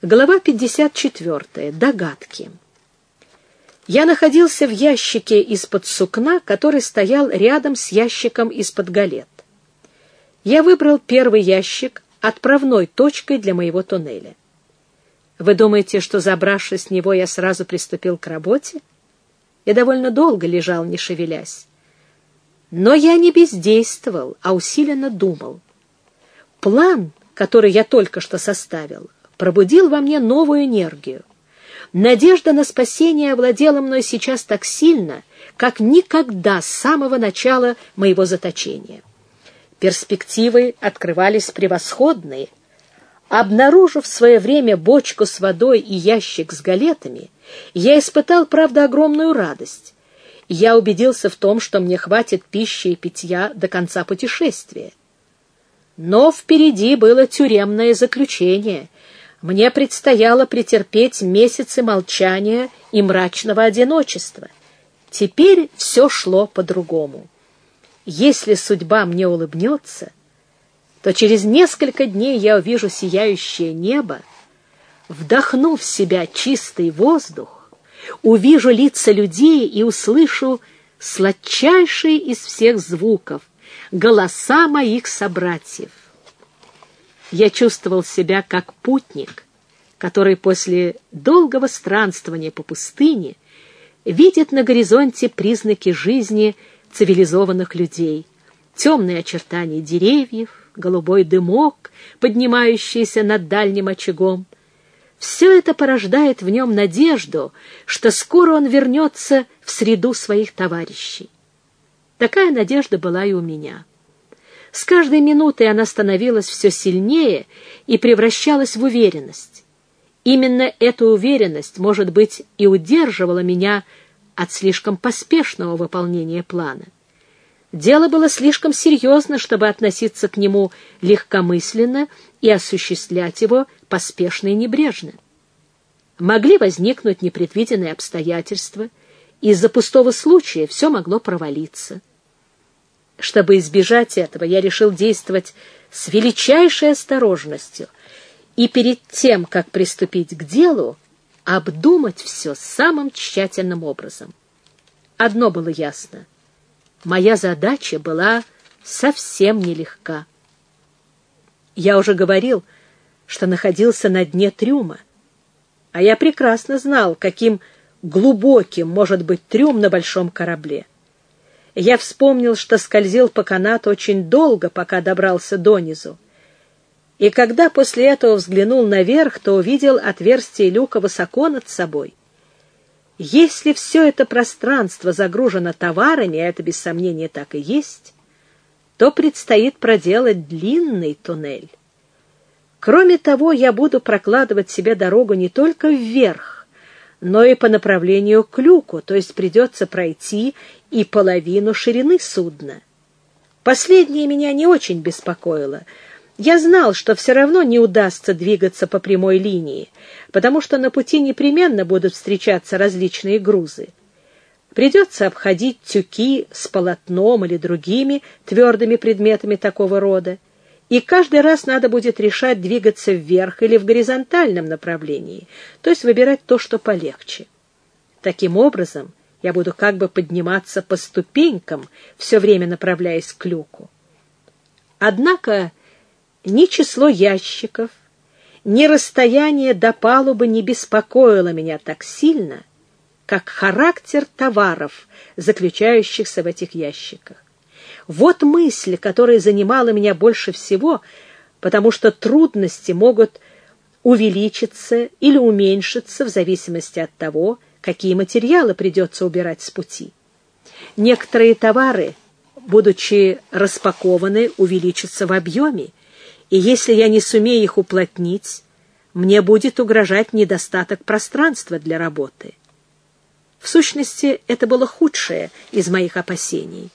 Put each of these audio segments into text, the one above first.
Глава 54. Догадки. Я находился в ящике из-под сукна, который стоял рядом с ящиком из-под галет. Я выбрал первый ящик отправной точкой для моего туннеля. Вы думаете, что, забравшись с него, я сразу приступил к работе? Я довольно долго лежал, не шевелясь. Но я не бездействовал, а усиленно думал. План, который я только что составил, пробудил во мне новую энергию. Надежда на спасение овладела мной сейчас так сильно, как никогда с самого начала моего заточения. Перспективы открывались превосходные. Обнаружив в свое время бочку с водой и ящик с галетами, я испытал, правда, огромную радость. Я убедился в том, что мне хватит пищи и питья до конца путешествия. Но впереди было тюремное заключение — мне предстояло претерпеть месяцы молчания и мрачного одиночества. Теперь все шло по-другому. Если судьба мне улыбнется, то через несколько дней я увижу сияющее небо, вдохну в себя чистый воздух, увижу лица людей и услышу сладчайшие из всех звуков — голоса моих собратьев. Я чувствовал себя как путник, который после долгого странствования по пустыне видит на горизонте признаки жизни цивилизованных людей, темные очертания деревьев, голубой дымок, поднимающийся над дальним очагом. Все это порождает в нем надежду, что скоро он вернется в среду своих товарищей. Такая надежда была и у меня. С каждой минутой она становилась все сильнее и превращалась в уверенность. Именно эта уверенность, может быть, и удерживала меня от слишком поспешного выполнения плана. Дело было слишком серьезно, чтобы относиться к нему легкомысленно и осуществлять его поспешно и небрежно. Могли возникнуть непредвиденные обстоятельства, из-за пустого случая все могло провалиться. Чтобы избежать этого, я решил действовать с величайшей осторожностью и перед тем, как приступить к делу, обдумать все самым тщательным образом. Одно было ясно. Моя задача была совсем нелегка. Я уже говорил, что находился на дне трюма, а я прекрасно знал, каким глубоким может быть трюм на большом корабле. Я вспомнил, что скользил по канату очень долго, пока добрался донизу. И когда после этого взглянул наверх, то увидел отверстие люка высоко над собой. Если все это пространство загружено товарами, а это без сомнения так и есть, то предстоит проделать длинный туннель. Кроме того, я буду прокладывать себе дорогу не только вверх, но и по направлению к люку, то есть придется пройти и половину ширины судна. Последнее меня не очень беспокоило. Я знал, что все равно не удастся двигаться по прямой линии, потому что на пути непременно будут встречаться различные грузы. Придется обходить тюки с полотном или другими твердыми предметами такого рода и каждый раз надо будет решать, двигаться вверх или в горизонтальном направлении, то есть выбирать то, что полегче. Таким образом, я буду как бы подниматься по ступенькам, все время направляясь к люку. Однако ни число ящиков, ни расстояние до палубы не беспокоило меня так сильно, как характер товаров, заключающихся в этих ящиках. Вот мысль, которая занимала меня больше всего, потому что трудности могут увеличиться или уменьшиться в зависимости от того, какие материалы придется убирать с пути. Некоторые товары, будучи распакованы, увеличатся в объеме, и если я не сумею их уплотнить, мне будет угрожать недостаток пространства для работы. В сущности, это было худшее из моих опасений.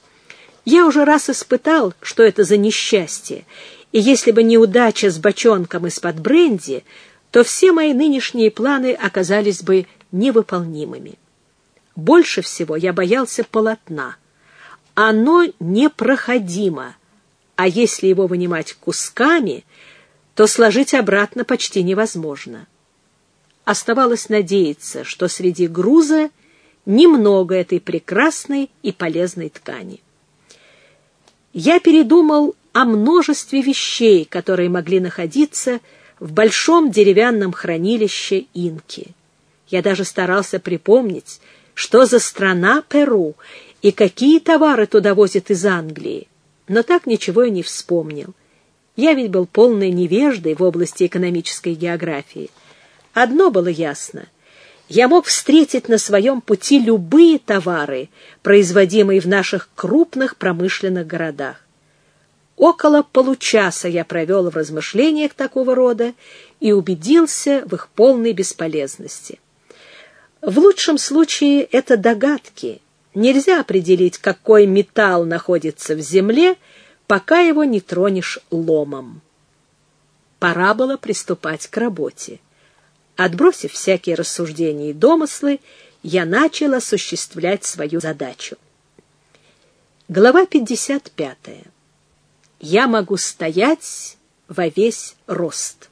Я уже раз испытал, что это за несчастье, и если бы неудача с бочонком из-под бренди, то все мои нынешние планы оказались бы невыполнимыми. Больше всего я боялся полотна. Оно непроходимо, а если его вынимать кусками, то сложить обратно почти невозможно. оставалось надеяться, что среди груза немного этой прекрасной и полезной ткани. Я передумал о множестве вещей, которые могли находиться в большом деревянном хранилище Инки. Я даже старался припомнить, что за страна Перу и какие товары туда возят из Англии, но так ничего и не вспомнил. Я ведь был полной невеждой в области экономической географии. Одно было ясно. Я мог встретить на своем пути любые товары, производимые в наших крупных промышленных городах. Около получаса я провел в размышлениях такого рода и убедился в их полной бесполезности. В лучшем случае это догадки. Нельзя определить, какой металл находится в земле, пока его не тронешь ломом. Пора было приступать к работе. Отбросив всякие рассуждения и домыслы, я начал осуществлять свою задачу. Глава 55. Я могу стоять во весь рост.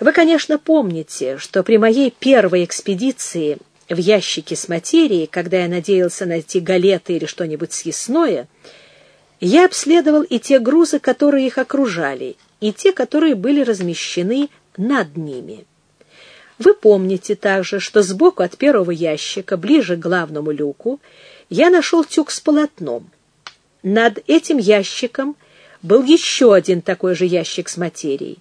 Вы, конечно, помните, что при моей первой экспедиции в ящике с материей, когда я надеялся найти галеты или что-нибудь съестное, я обследовал и те грузы, которые их окружали, и те, которые были размещены над ними. Вы помните также, что сбоку от первого ящика, ближе к главному люку, я нашел тюк с полотном. Над этим ящиком был еще один такой же ящик с материей.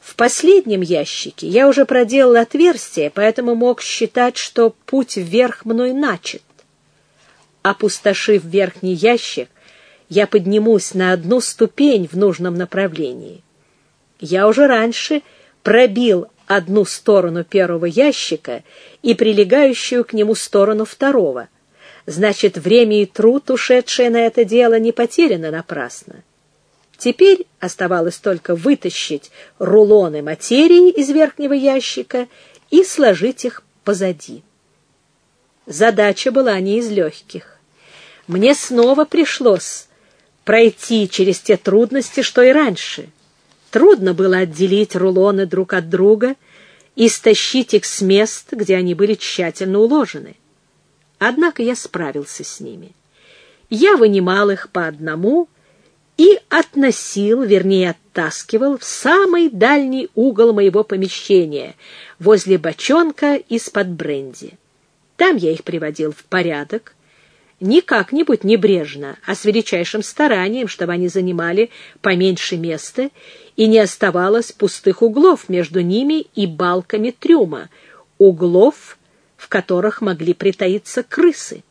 В последнем ящике я уже проделал отверстие, поэтому мог считать, что путь вверх мной начат. Опустошив верхний ящик, я поднимусь на одну ступень в нужном направлении. Я уже раньше пробил одну сторону первого ящика и прилегающую к нему сторону второго. Значит, время и труд, ушедшее на это дело, не потеряно напрасно. Теперь оставалось только вытащить рулоны материи из верхнего ящика и сложить их позади. Задача была не из легких. Мне снова пришлось пройти через те трудности, что и раньше. Трудно было отделить рулоны друг от друга и стащить их с мест, где они были тщательно уложены. Однако я справился с ними. Я вынимал их по одному и относил, вернее, оттаскивал в самый дальний угол моего помещения, возле бочонка из-под бренди. Там я их приводил в порядок, не как-нибудь небрежно, а с величайшим старанием, чтобы они занимали поменьше места и не оставалось пустых углов между ними и балками трюма, углов, в которых могли притаиться крысы.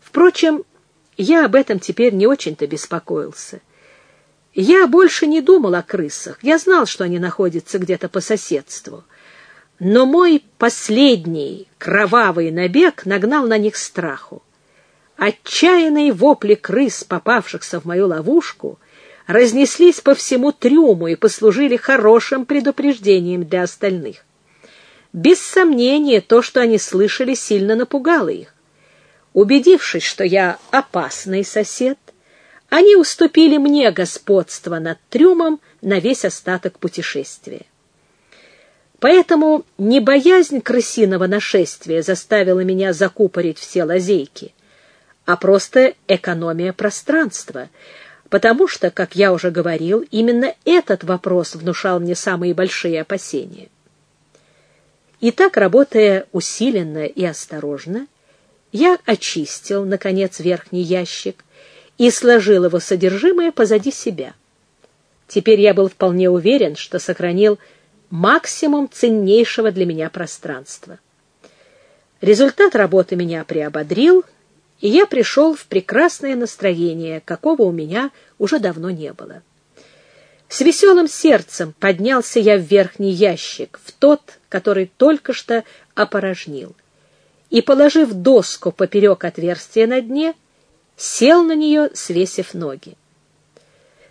Впрочем, я об этом теперь не очень-то беспокоился. Я больше не думал о крысах. Я знал, что они находятся где-то по соседству. Но мой последний кровавый набег нагнал на них страху. Отчаянные вопли крыс, попавшихся в мою ловушку, разнеслись по всему трюму и послужили хорошим предупреждением для остальных. Без сомнения, то, что они слышали, сильно напугало их. Убедившись, что я опасный сосед, они уступили мне господство над трюмом на весь остаток путешествия. Поэтому не боязнь крысиного нашествия заставила меня закупорить все лазейки, а просто экономия пространства, потому что, как я уже говорил, именно этот вопрос внушал мне самые большие опасения. Итак, работая усиленно и осторожно, я очистил, наконец, верхний ящик и сложил его содержимое позади себя. Теперь я был вполне уверен, что сохранил максимум ценнейшего для меня пространства. Результат работы меня приободрил, и я пришел в прекрасное настроение, какого у меня уже давно не было. С веселым сердцем поднялся я в верхний ящик, в тот, который только что опорожнил и, положив доску поперек отверстия на дне, сел на нее, свесив ноги.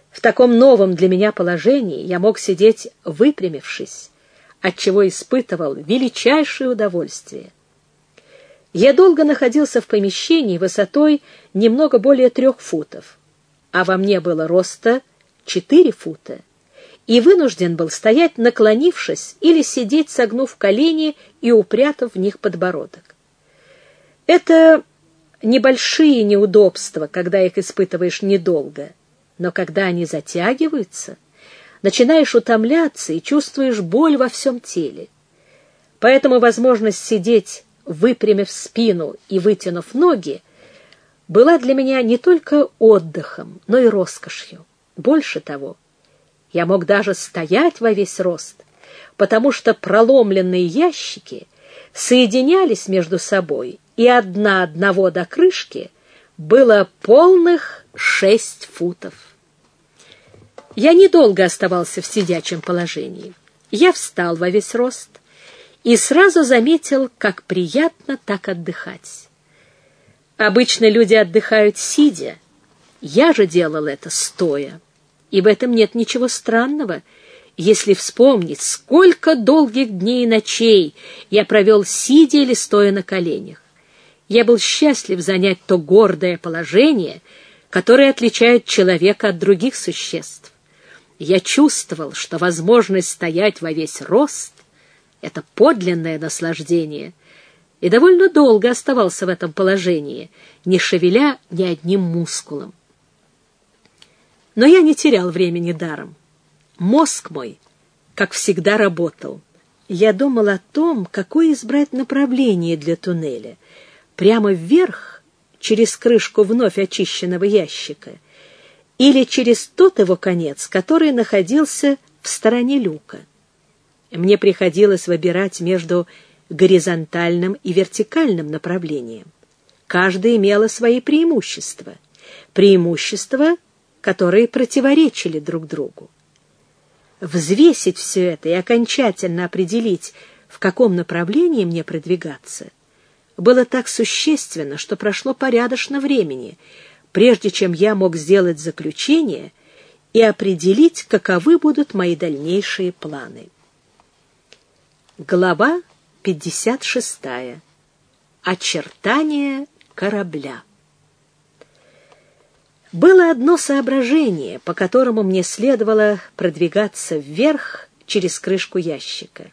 В таком новом для меня положении я мог сидеть выпрямившись, отчего испытывал величайшее удовольствие. Я долго находился в помещении высотой немного более трех футов, а во мне было роста четыре фута, и вынужден был стоять наклонившись или сидеть согнув колени и упрятав в них подбородок. Это небольшие неудобства, когда их испытываешь недолго, но когда они затягиваются, начинаешь утомляться и чувствуешь боль во всем теле. Поэтому возможность сидеть, выпрямив спину и вытянув ноги, была для меня не только отдыхом, но и роскошью. Больше того, я мог даже стоять во весь рост, потому что проломленные ящики соединялись между собой, и одна одного до крышки было полных шесть футов. Я недолго оставался в сидячем положении. Я встал во весь рост и сразу заметил, как приятно так отдыхать. Обычно люди отдыхают сидя, я же делал это стоя. И в этом нет ничего странного, если вспомнить, сколько долгих дней и ночей я провел сидя или стоя на коленях. Я был счастлив занять то гордое положение, которое отличает человека от других существ. Я чувствовал, что возможность стоять во весь рост — это подлинное наслаждение, и довольно долго оставался в этом положении, не шевеля ни одним мускулом. Но я не терял времени даром. Мозг мой, как всегда, работал. Я думал о том, какое избрать направление для туннеля. Прямо вверх, через крышку вновь очищенного ящика, или через тот его конец, который находился в стороне люка. Мне приходилось выбирать между горизонтальным и вертикальным направлением. Каждое имело свои преимущества. Преимущества — которые противоречили друг другу. Взвесить все это и окончательно определить, в каком направлении мне продвигаться, было так существенно, что прошло порядочно времени, прежде чем я мог сделать заключение и определить, каковы будут мои дальнейшие планы. Глава 56. Очертания корабля. Было одно соображение, по которому мне следовало продвигаться вверх через крышку ящика.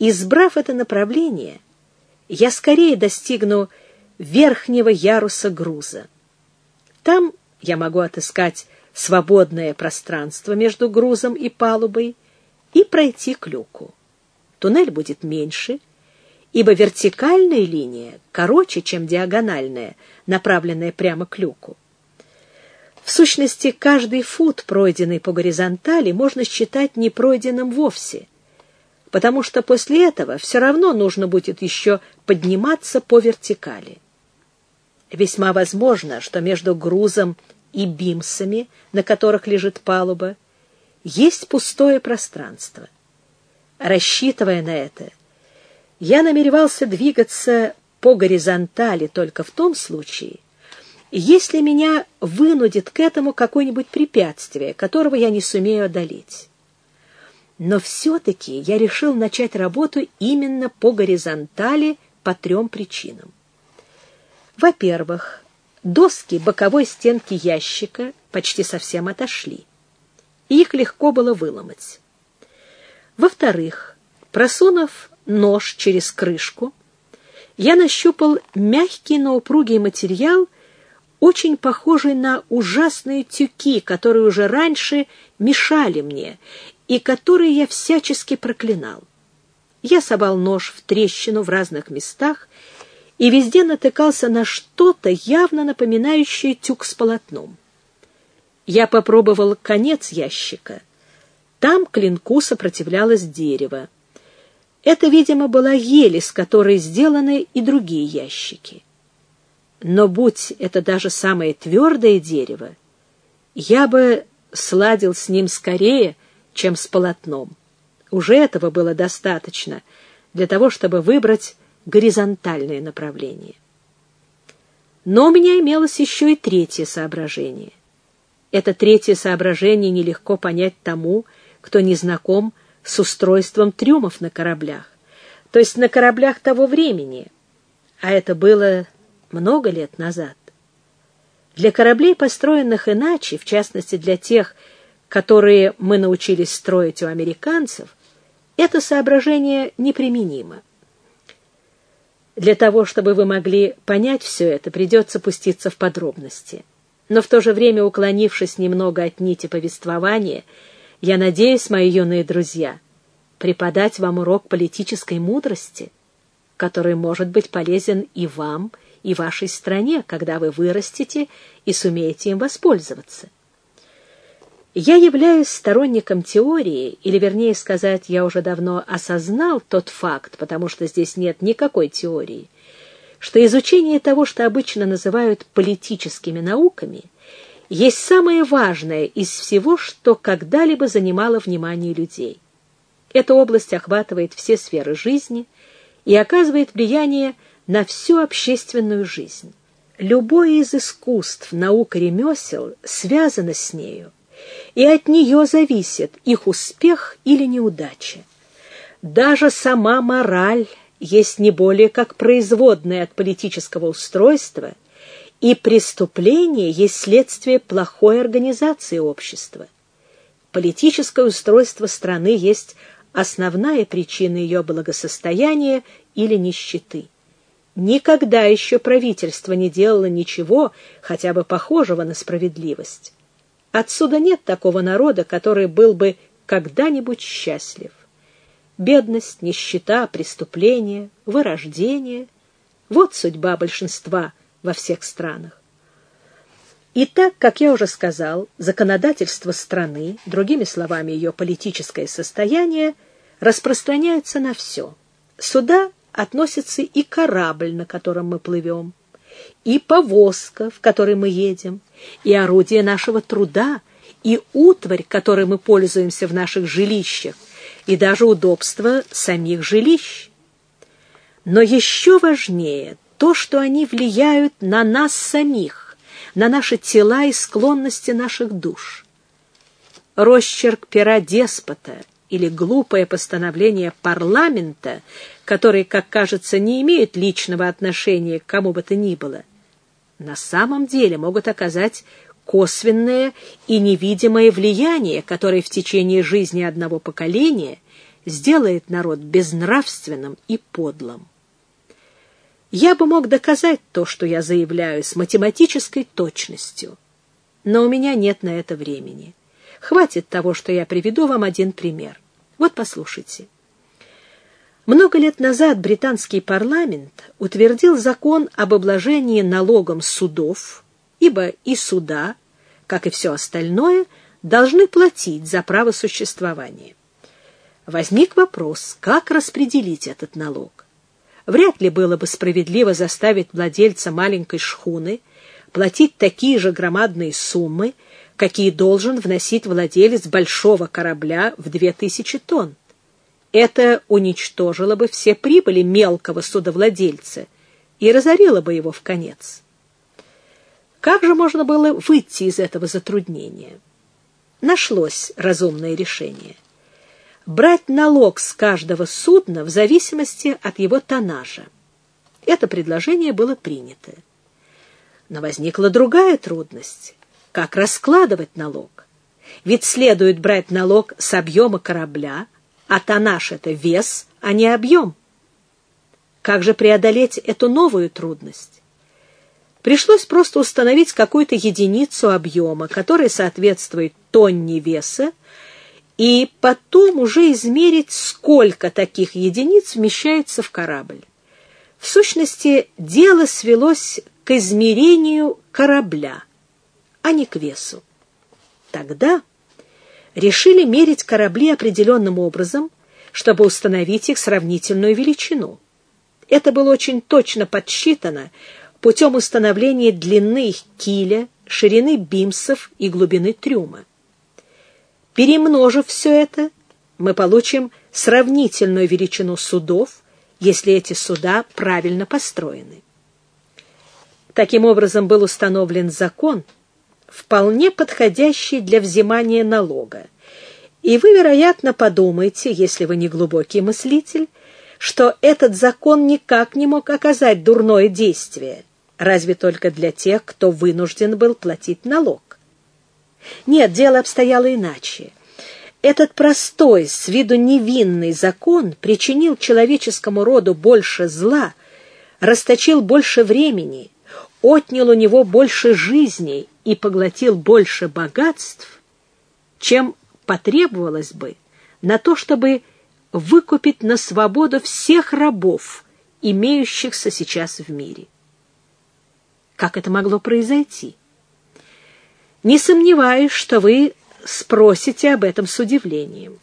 Избрав это направление, я скорее достигну верхнего яруса груза. Там я могу отыскать свободное пространство между грузом и палубой и пройти к люку. Туннель будет меньше, ибо вертикальная линия короче, чем диагональная, направленная прямо к люку. В сущности, каждый фут, пройденный по горизонтали, можно считать не пройденным вовсе, потому что после этого все равно нужно будет еще подниматься по вертикали. Весьма возможно, что между грузом и бимсами, на которых лежит палуба, есть пустое пространство. Рассчитывая на это, я намеревался двигаться по горизонтали только в том случае, если меня вынудит к этому какое-нибудь препятствие, которого я не сумею одолеть. Но все-таки я решил начать работу именно по горизонтали по трем причинам. Во-первых, доски боковой стенки ящика почти совсем отошли, их легко было выломать. Во-вторых, просунув нож через крышку, я нащупал мягкий, но упругий материал, очень похожий на ужасные тюки, которые уже раньше мешали мне и которые я всячески проклинал. Я совал нож в трещину в разных местах и везде натыкался на что-то, явно напоминающее тюк с полотном. Я попробовал конец ящика. Там клинку сопротивлялось дерево. Это, видимо, была ель, из которой сделаны и другие ящики. Но будь это даже самое твердое дерево, я бы сладил с ним скорее, чем с полотном. Уже этого было достаточно для того, чтобы выбрать горизонтальное направление. Но у меня имелось еще и третье соображение. Это третье соображение нелегко понять тому, кто не знаком с устройством трюмов на кораблях, то есть на кораблях того времени, а это было много лет назад. Для кораблей, построенных иначе, в частности для тех, которые мы научились строить у американцев, это соображение неприменимо. Для того, чтобы вы могли понять все это, придется пуститься в подробности. Но в то же время, уклонившись немного от нити повествования, я надеюсь, мои юные друзья, преподать вам урок политической мудрости, который может быть полезен и вам, и вашей стране, когда вы вырастете и сумеете им воспользоваться. Я являюсь сторонником теории, или, вернее сказать, я уже давно осознал тот факт, потому что здесь нет никакой теории, что изучение того, что обычно называют политическими науками, есть самое важное из всего, что когда-либо занимало внимание людей. Эта область охватывает все сферы жизни и оказывает влияние на всю общественную жизнь. Любое из искусств, наук и ремесел связано с нею, и от нее зависит их успех или неудача. Даже сама мораль есть не более как производная от политического устройства, и преступление есть следствие плохой организации общества. Политическое устройство страны есть основная причина ее благосостояния или нищеты. Никогда еще правительство не делало ничего, хотя бы похожего на справедливость. Отсюда нет такого народа, который был бы когда-нибудь счастлив. Бедность, нищета, преступление, вырождение — вот судьба большинства во всех странах. И так, как я уже сказал, законодательство страны, другими словами, ее политическое состояние, распространяется на все. Сюда относится и корабль, на котором мы плывем, и повозка, в которой мы едем, и орудие нашего труда, и утварь, которой мы пользуемся в наших жилищах, и даже удобство самих жилищ. Но еще важнее то, что они влияют на нас самих, на наши тела и склонности наших душ. Росчерк пера деспота или глупое постановление парламента, который, как кажется, не имеет личного отношения к кому бы то ни было – на самом деле могут оказать косвенное и невидимое влияние, которое в течение жизни одного поколения сделает народ безнравственным и подлым. Я бы мог доказать то, что я заявляю, с математической точностью, но у меня нет на это времени. Хватит того, что я приведу вам один пример. Вот послушайте. Много лет назад британский парламент утвердил закон об обложении налогом судов, ибо и суда, как и все остальное, должны платить за право существования. Возник вопрос, как распределить этот налог. Вряд ли было бы справедливо заставить владельца маленькой шхуны платить такие же громадные суммы, какие должен вносить владелец большого корабля в 2000 тонн. Это уничтожило бы все прибыли мелкого судовладельца и разорило бы его в конец. Как же можно было выйти из этого затруднения? Нашлось разумное решение. Брать налог с каждого судна в зависимости от его тоннажа. Это предложение было принято. Но возникла другая трудность. Как раскладывать налог? Ведь следует брать налог с объема корабля, а тоннаж — это вес, а не объем. Как же преодолеть эту новую трудность? Пришлось просто установить какую-то единицу объема, которая соответствует тонне веса, и потом уже измерить, сколько таких единиц вмещается в корабль. В сущности, дело свелось к измерению корабля, а не к весу. Тогда решили мерить корабли определенным образом, чтобы установить их сравнительную величину. Это было очень точно подсчитано путем установления длины их киля, ширины бимсов и глубины трюма. Перемножив все это, мы получим сравнительную величину судов, если эти суда правильно построены. Таким образом был установлен закон, вполне подходящий для взимания налога. И вы, вероятно, подумаете, если вы не глубокий мыслитель, что этот закон никак не мог оказать дурное действие, разве только для тех, кто вынужден был платить налог. Нет, дело обстояло иначе. Этот простой, с виду невинный закон причинил человеческому роду больше зла, расточил больше времени, отнял у него больше жизней и поглотил больше богатств, чем потребовалось бы на то, чтобы выкупить на свободу всех рабов, имеющихся сейчас в мире. Как это могло произойти? Не сомневаюсь, что вы спросите об этом с удивлением.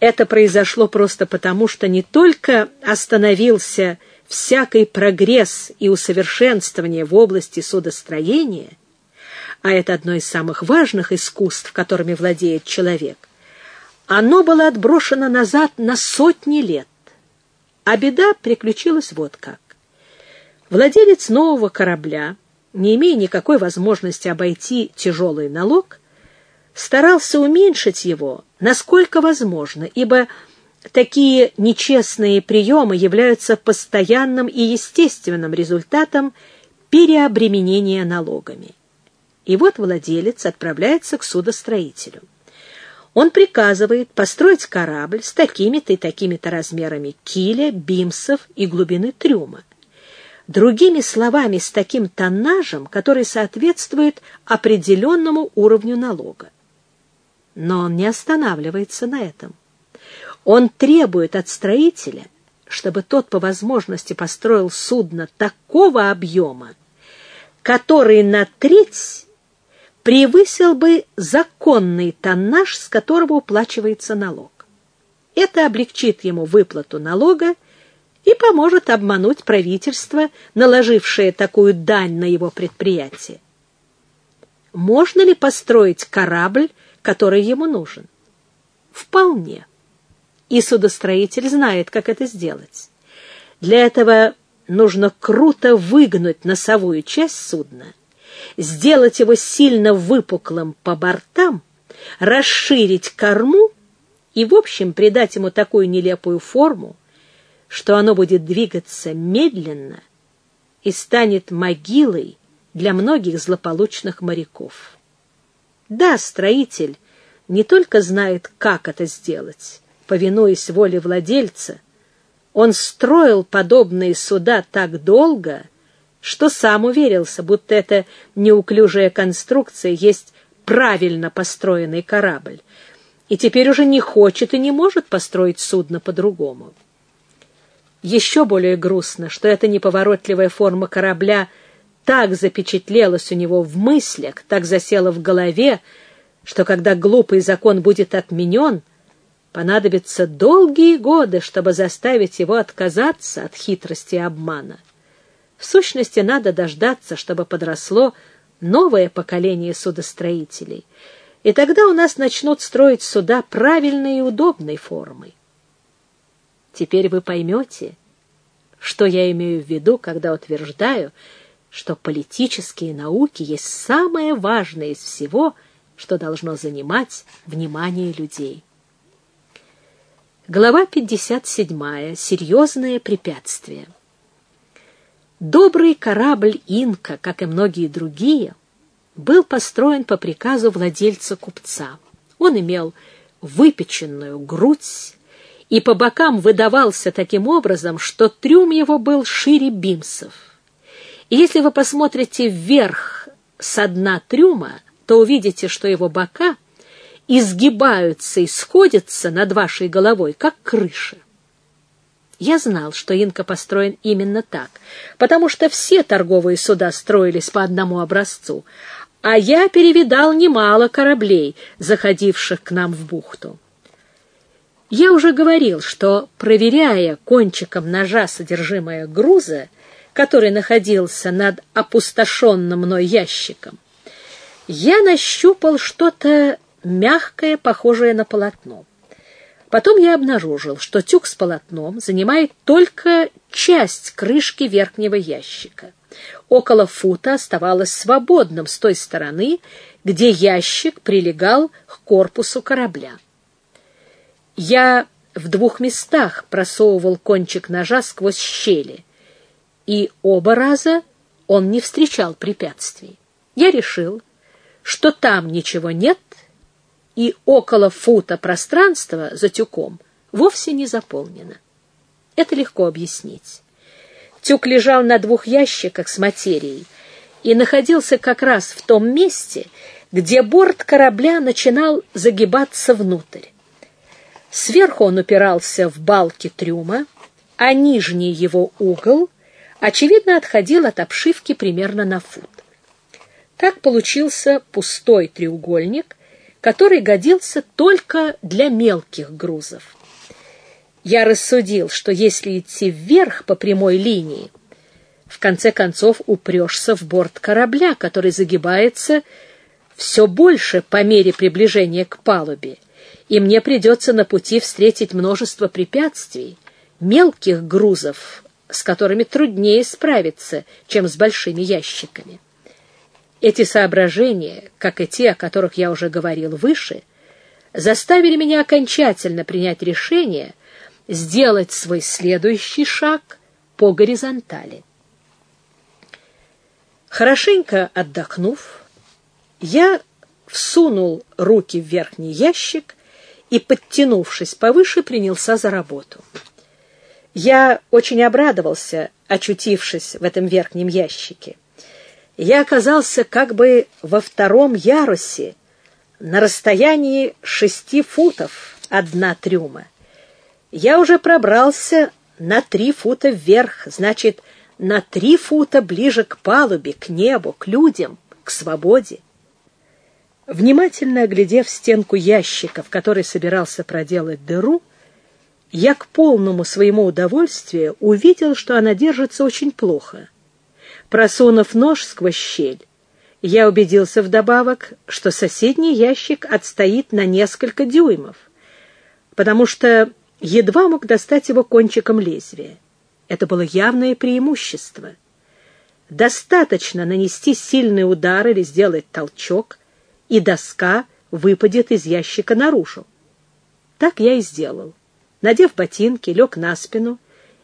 Это произошло просто потому, что не только остановился всякий прогресс и усовершенствование в области судостроения, а это одно из самых важных искусств, которыми владеет человек, оно было отброшено назад на сотни лет. А беда приключилась вот как. Владелец нового корабля, не имея никакой возможности обойти тяжелый налог, старался уменьшить его насколько возможно, ибо такие нечестные приемы являются постоянным и естественным результатом переобременения налогами. И вот владелец отправляется к судостроителю. Он приказывает построить корабль с такими-то и такими-то размерами киля, бимсов и глубины трюма. Другими словами, с таким тоннажем, который соответствует определенному уровню налога. Но он не останавливается на этом. Он требует от строителя, чтобы тот по возможности построил судно такого объема, который на треть превысил бы законный тоннаж, с которого уплачивается налог. Это облегчит ему выплату налога и поможет обмануть правительство, наложившее такую дань на его предприятие. Можно ли построить корабль, который ему нужен? Вполне. И судостроитель знает, как это сделать. Для этого нужно круто выгнуть носовую часть судна, сделать его сильно выпуклым по бортам, расширить корму и, в общем, придать ему такую нелепую форму, что оно будет двигаться медленно и станет могилой для многих злополучных моряков. Да, строитель не только знает, как это сделать, повинуясь воле владельца, он строил подобные суда так долго, что сам уверился, будто эта неуклюжая конструкция есть правильно построенный корабль, и теперь уже не хочет и не может построить судно по-другому. Еще более грустно, что эта неповоротливая форма корабля — так запечатлелось у него в мыслях, так засело в голове, что когда глупый закон будет отменен, понадобятся долгие годы, чтобы заставить его отказаться от хитрости и обмана. В сущности, надо дождаться, чтобы подросло новое поколение судостроителей, и тогда у нас начнут строить суда правильной и удобной формой. Теперь вы поймете, что я имею в виду, когда утверждаю, что политические науки есть самое важное из всего, что должно занимать внимание людей. Глава 57. Серьезное препятствие. Добрый корабль «Инка», как и многие другие, был построен по приказу владельца-купца. Он имел выпеченную грудь и по бокам выдавался таким образом, что трюм его был шире бимсов. И если вы посмотрите вверх с дна трюма, то увидите, что его бока изгибаются и сходятся над вашей головой, как крыша. Я знал, что Инка построен именно так, потому что все торговые суда строились по одному образцу, а я перевидал немало кораблей, заходивших к нам в бухту. Я уже говорил, что, проверяя кончиком ножа содержимое груза, который находился над опустошенным мной ящиком, я нащупал что-то мягкое, похожее на полотно. Потом я обнаружил, что тюк с полотном занимает только часть крышки верхнего ящика. Около фута оставалось свободным с той стороны, где ящик прилегал к корпусу корабля. Я в двух местах просовывал кончик ножа сквозь щели, и оба раза он не встречал препятствий. Я решил, что там ничего нет, и около фута пространства за тюком вовсе не заполнено. Это легко объяснить. Тюк лежал на двух ящиках с материей и находился как раз в том месте, где борт корабля начинал загибаться внутрь. Сверху он упирался в балки трюма, а нижний его угол, очевидно, отходил от обшивки примерно на фут. Так получился пустой треугольник, который годился только для мелких грузов. Я рассудил, что если идти вверх по прямой линии, в конце концов упрешься в борт корабля, который загибается все больше по мере приближения к палубе, и мне придется на пути встретить множество препятствий, мелких грузов, с которыми труднее справиться, чем с большими ящиками. Эти соображения, как и те, о которых я уже говорил выше, заставили меня окончательно принять решение сделать свой следующий шаг по горизонтали. Хорошенько отдохнув, я всунул руки в верхний ящик и, подтянувшись повыше, принялся за работу. Я очень обрадовался, очутившись в этом верхнем ящике я оказался как бы во втором ярусе, на расстоянии шести футов от дна трюма. Я уже пробрался на три фута вверх, значит, на три фута ближе к палубе, к небу, к людям, к свободе. Внимательно оглядев стенку ящика, в который собирался проделать дыру, я к полному своему удовольствию увидел, что она держится очень плохо — Просунув нож сквозь щель, я убедился вдобавок, что соседний ящик отстоит на несколько дюймов, потому что едва мог достать его кончиком лезвия. Это было явное преимущество. Достаточно нанести сильный удар или сделать толчок, и доска выпадет из ящика наружу. Так я и сделал. Надев ботинки, лег на спину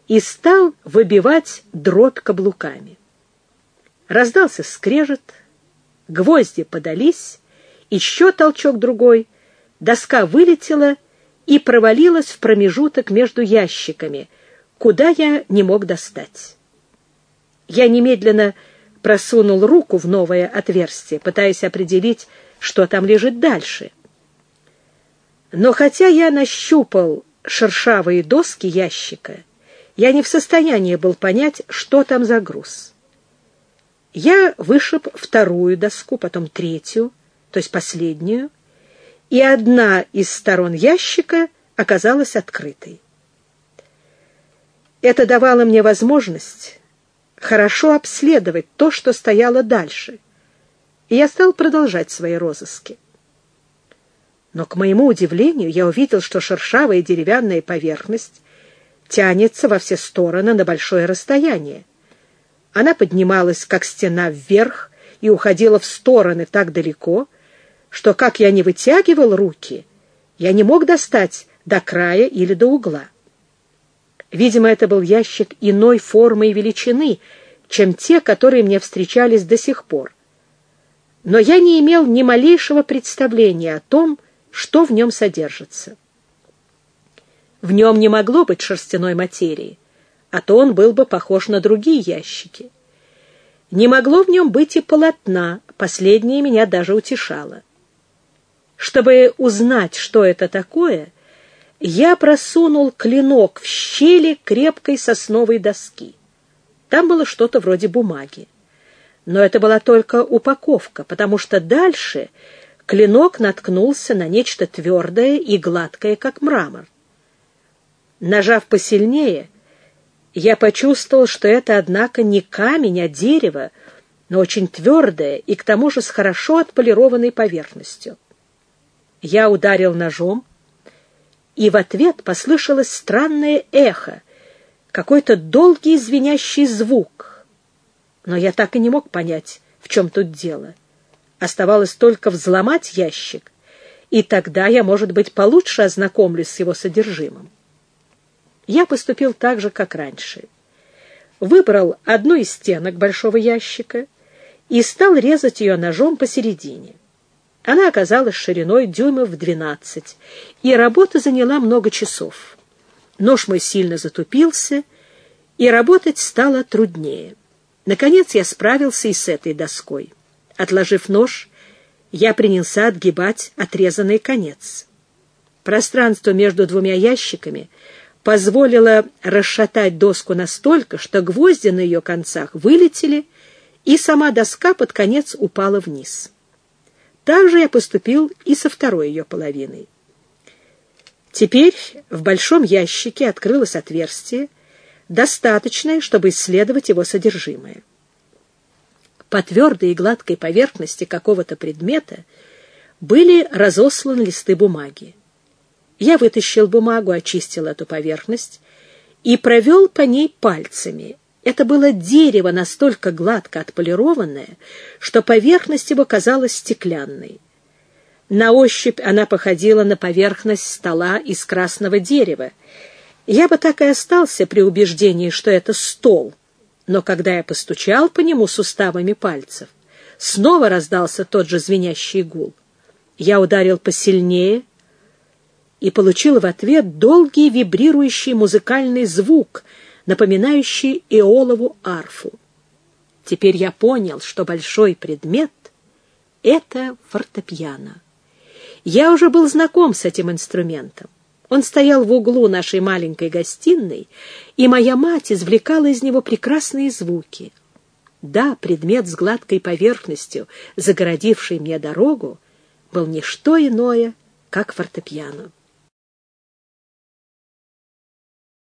и стал выбивать дробь каблуками. Раздался скрежет, гвозди подались, еще толчок другой, доска вылетела и провалилась в промежуток между ящиками, куда я не мог достать. Я немедленно просунул руку в новое отверстие, пытаясь определить, что там лежит дальше. Но хотя я нащупал шершавые доски ящика, я не в состоянии был понять, что там за груз. Я вышиб вторую доску, потом третью, то есть последнюю, и одна из сторон ящика оказалась открытой. Это давало мне возможность хорошо обследовать то, что стояло дальше, и я стал продолжать свои розыски. Но, к моему удивлению, я увидел, что шершавая деревянная поверхность тянется во все стороны на большое расстояние. Она поднималась, как стена, вверх и уходила в стороны так далеко, что, как я не вытягивал руки, я не мог достать до края или до угла. Видимо, это был ящик иной формы и величины, чем те, которые мне встречались до сих пор. Но я не имел ни малейшего представления о том, что в нем содержится. В нем не могло быть шерстяной материи а то он был бы похож на другие ящики. Не могло в нем быть и полотна, последнее меня даже утешало. Чтобы узнать, что это такое, я просунул клинок в щели крепкой сосновой доски. Там было что-то вроде бумаги. Но это была только упаковка, потому что дальше клинок наткнулся на нечто твердое и гладкое, как мрамор. Нажав посильнее, я почувствовал, что это, однако, не камень, а дерево, но очень твердое и к тому же с хорошо отполированной поверхностью. Я ударил ножом, и в ответ послышалось странное эхо, какой-то долгий звенящий звук. Но я так и не мог понять, в чем тут дело. Оставалось только взломать ящик, и тогда я, может быть, получше ознакомлюсь с его содержимым я поступил так же, как раньше. Выбрал одну из стенок большого ящика и стал резать ее ножом посередине. Она оказалась шириной дюймов в двенадцать, и работа заняла много часов. Нож мой сильно затупился, и работать стало труднее. Наконец я справился и с этой доской. Отложив нож, я принялся отгибать отрезанный конец. Пространство между двумя ящиками позволило расшатать доску настолько, что гвозди на ее концах вылетели, и сама доска под конец упала вниз. Так же я поступил и со второй ее половиной. Теперь в большом ящике открылось отверстие, достаточное, чтобы исследовать его содержимое. По твердой и гладкой поверхности какого-то предмета были разосланы листы бумаги. Я вытащил бумагу, очистил эту поверхность и провел по ней пальцами. Это было дерево, настолько гладко отполированное, что поверхность его казалась стеклянной. На ощупь она походила на поверхность стола из красного дерева. Я бы так и остался при убеждении, что это стол. Но когда я постучал по нему суставами пальцев, снова раздался тот же звенящий гул. Я ударил посильнее — и получил в ответ долгий вибрирующий музыкальный звук, напоминающий Иолову арфу. Теперь я понял, что большой предмет — это фортепиано. Я уже был знаком с этим инструментом. Он стоял в углу нашей маленькой гостиной, и моя мать извлекала из него прекрасные звуки. Да, предмет с гладкой поверхностью, загородивший мне дорогу, был не что иное, как фортепиано.